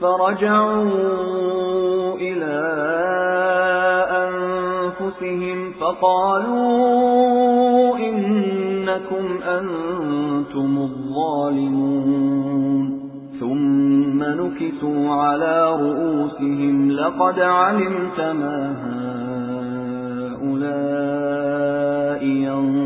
فَرَجَعُوا إِلَى أَنفُسِهِمْ فَقَالُوا إِنَّكُمْ أَنتُمُ الظَّالِمُونَ. ثُمَّ نُكِسُوا عَلَى رُؤُوسِهِمْ لَقَدْ عَلِمْتَ مَا هَؤُلَاءِ يَنطِقُونَ